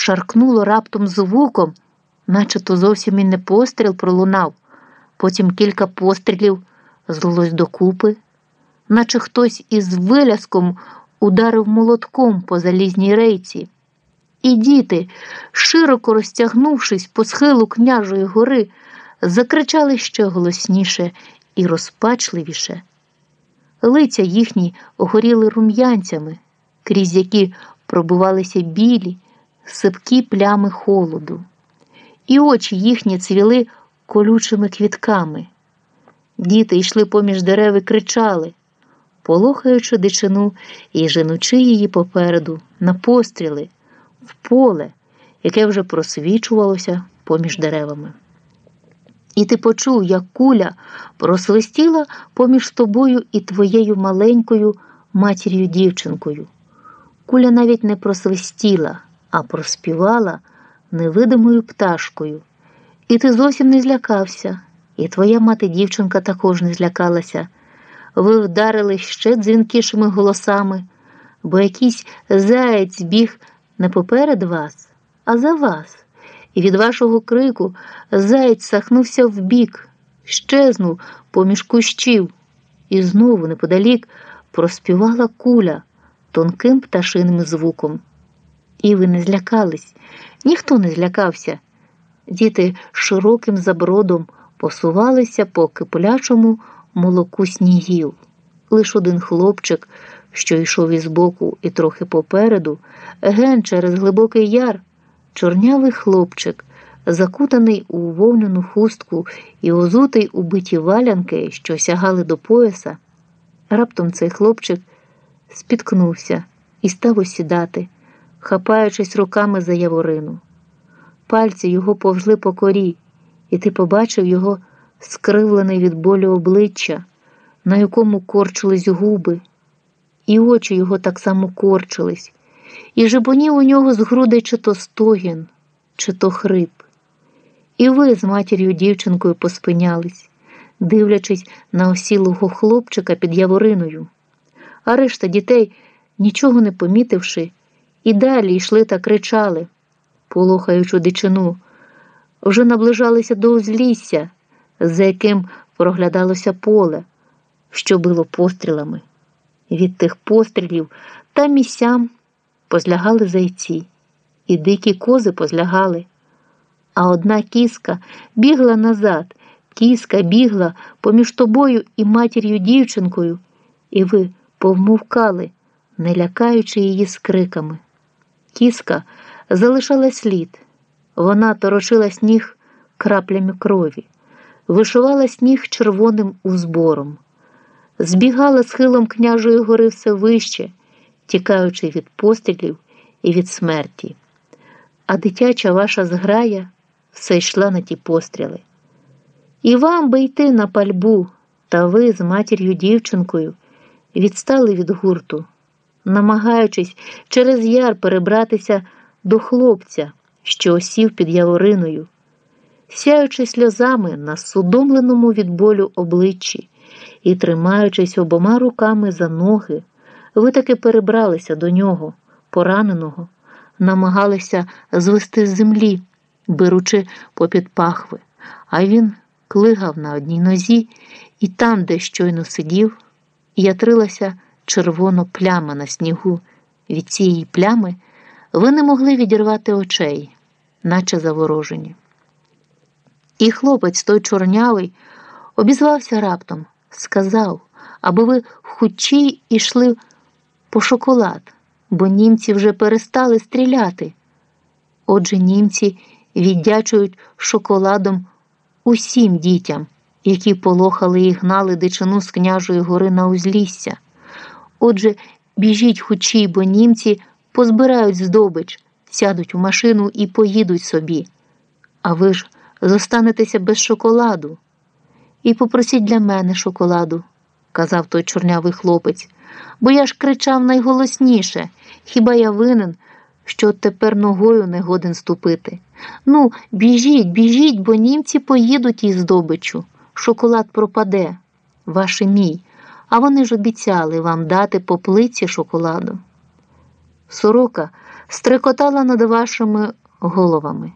шаркнуло раптом звуком, наче то зовсім і не постріл пролунав, потім кілька пострілів злилось докупи, наче хтось із виляском ударив молотком по залізній рейці. І діти, широко розтягнувшись по схилу княжої гори, закричали ще голосніше і розпачливіше. Лиця їхні горіли рум'янцями, крізь які пробувалися білі, сипкі плями холоду, і очі їхні цвіли колючими квітками. Діти йшли поміж дерев і кричали, полохаючи дичину і женучи її попереду на постріли, в поле, яке вже просвічувалося поміж деревами. І ти почув, як куля просвистіла поміж тобою і твоєю маленькою матір'ю дівчинкою. Куля навіть не просвистіла, а проспівала невидимою пташкою. І ти зовсім не злякався, і твоя мати дівчинка також не злякалася. Ви вдарили ще дзвінкішими голосами, бо якийсь заєць біг не поперед вас, а за вас. І від вашого крику заєць сахнувся вбік, щезнув поміж кущів, і знову неподалік проспівала куля тонким пташиним звуком. І ви не злякались, ніхто не злякався. Діти широким забродом посувалися по киплячому молоку снігів. Лиш один хлопчик, що йшов із боку і трохи попереду, ген через глибокий яр, чорнявий хлопчик, закутаний у вовняну хустку і озутий у биті валянки, що сягали до пояса. Раптом цей хлопчик спіткнувся і став осідати, хапаючись руками за яворину. Пальці його повзли по корі, і ти побачив його скривлене від болю обличчя, на якому корчились губи, і очі його так само корчились, і жебонів у нього з грудей чи то стогін, чи то хрип. І ви з матір'ю дівчинкою поспинялись, дивлячись на осілого хлопчика під явориною, а решта дітей, нічого не помітивши, і далі йшли та кричали, полохаючи дичину, вже наближалися до узлісся за яким проглядалося поле, що било пострілами. Від тих пострілів та місцям позлягали зайці, і дикі кози позлягали. А одна кіска бігла назад, кіска бігла поміж тобою і матір'ю дівчинкою, і ви повмовкали, не лякаючи її скриками. Кіска залишала слід, вона торочила сніг краплями крові вишивала сніг червоним узбором, збігала схилом княжої гори все вище, тікаючи від пострілів і від смерті. А дитяча ваша зграя все йшла на ті постріли. І вам би йти на пальбу, та ви з матір'ю дівчинкою відстали від гурту, намагаючись через яр перебратися до хлопця, що осів під явориною сяючи сльозами на судомленому від болю обличчі і тримаючись обома руками за ноги, ви таки перебралися до нього, пораненого, намагалися звести з землі, беручи попід пахви, а він клигав на одній нозі, і там, де щойно сидів, ятрилася червона пляма на снігу. Від цієї плями ви не могли відірвати очей, наче заворожені. І хлопець той чорнявий обізвався раптом, сказав, аби ви хучі йшли по шоколад, бо німці вже перестали стріляти. Отже, німці віддячують шоколадом усім дітям, які полохали і гнали дичину з княжої гори на узлісся. Отже, біжіть хучі, бо німці позбирають здобич, сядуть у машину і поїдуть собі. А ви ж зостанетеся без шоколаду. І попросіть для мене шоколаду, казав той чорнявий хлопець, бо я ж кричав найголосніше. Хіба я винен, що тепер ногою не годен ступити? Ну, біжіть, біжіть, бо німці поїдуть із здобичу. Шоколад пропаде, ваш і мій, а вони ж обіцяли вам дати по плиці шоколаду. Сорока стрикотала над вашими головами.